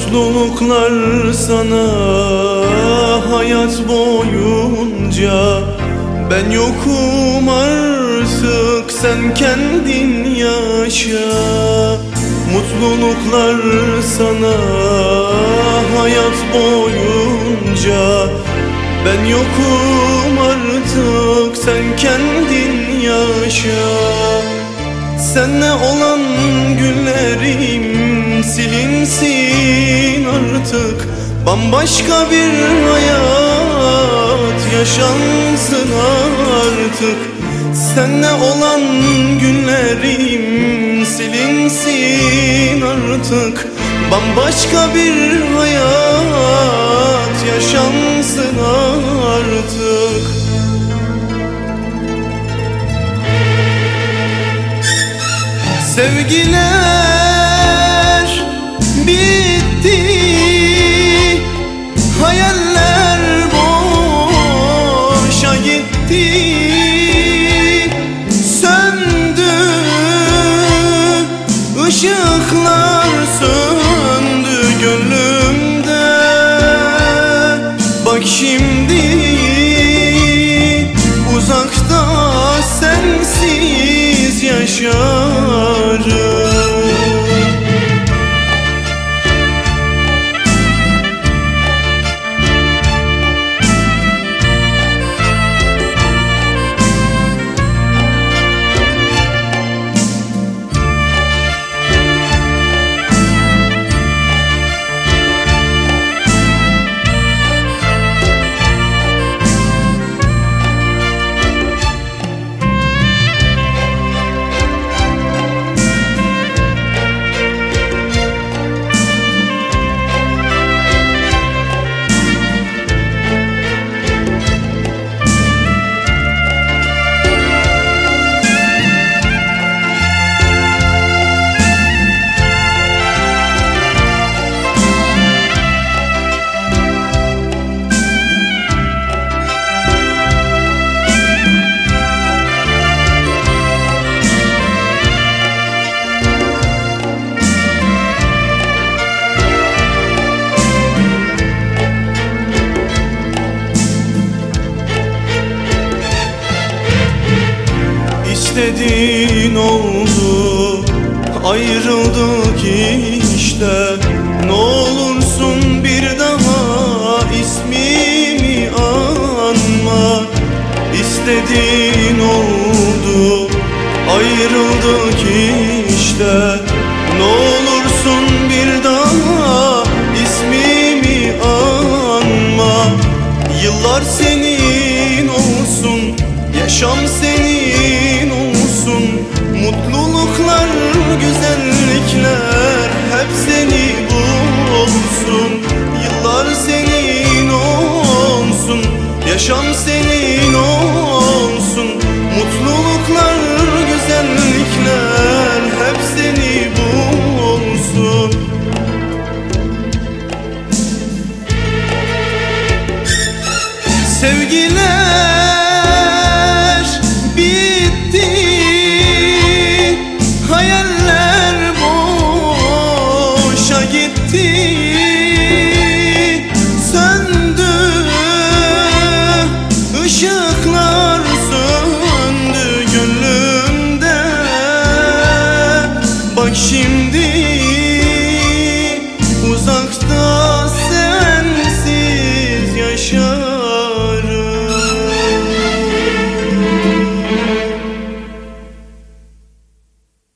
Mutluluklar sana. Hayat boyunca Ben yokum artık sen kendin yaşa. Mutluluklar sana. Hayat boyunca Ben yokum artık sen kendin yaşa. Senle olan günlerim silinsin artık. Bambaşka bir hayat yaşansın artık. Senle olan günlerim silinsin artık. Bambaşka bir hayat yaşansın artık. Sevgiler İstediğin oldu. Ayrıldık işte. Ne olursun bir daha ismimi anma. İstediğin oldu. Ayrıldık işte. Ne olursun bir daha ismimi anma. Yıllar senin güzellikler Hep seni bulsun. Yıllar senin olsun Yaşam senin olsun. Mutluluklar, güzellikler Hep seni bulsun. Sevgiler Hayaller boşa gitti. Söndü